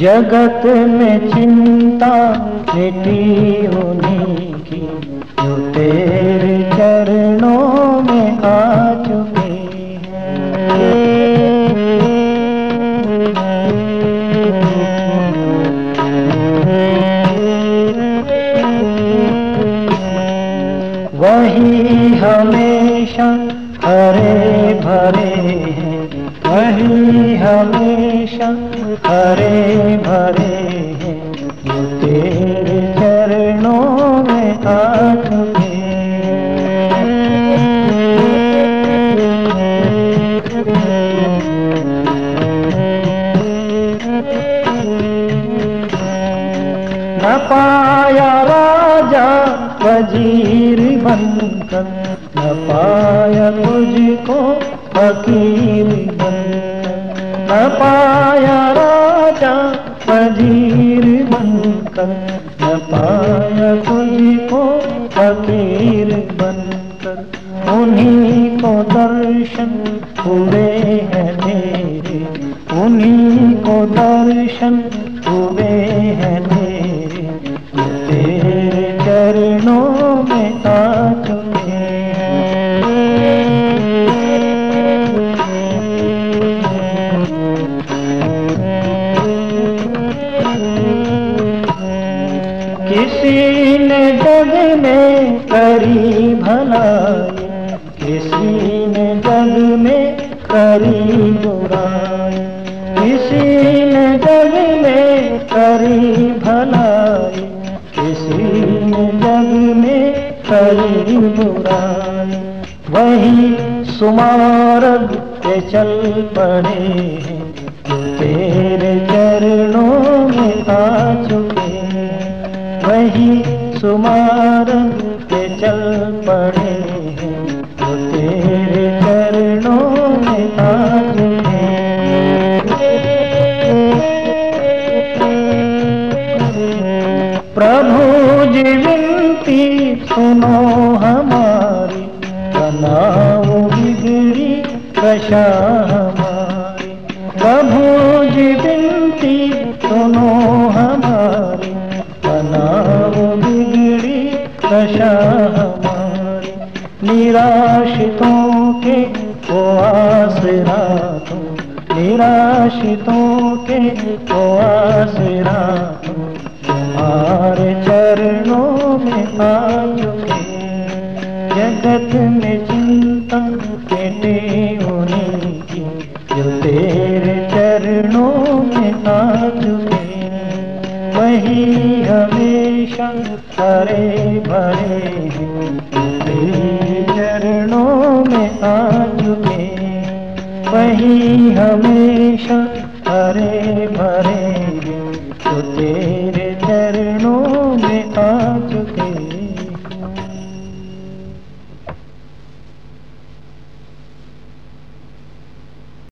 जगत में चिंता मिटी उन्हीं की, जो तेरे चरणों में आ चुके वही हमेशा हरे भरे वही हमेशा हरे भरे हैं, तेरे चरणों में आ चुके न पाया राजा वज़ीर बनकर, न पाया तुझको फकीर बनकर। पाया राजा, वज़ीर बनकर। न पाया तुझको फकीर बनकर। उन्हीं को दर्शन हुए हैं मेरे। उन्हीं को दर्शन हुए में करी भलाई, किसी ने जग में करी बुराई, किसी ने जग में करी भलाई, किसी ने जग में करी बुराई। वही सुमारग पे चल पड़े हैं सुमारग पे चल पड़े हैं आ प्रभु जी, विनती सुनो हमारी बनाओ बिगड़ी दशा हमारी। प्रभु जी, विनती दशा हमारी निराशितों के को आसरा दो निराशितों के को आसरा दो तुम्हारे चरणों में आ चुके जगत में चिंता केटे उन्हीं की, जो तेरे चरणों में आ चुके वही हमेशा हरे भरे चरणों में आज में वही हमेशा हरे भरे तो तेरे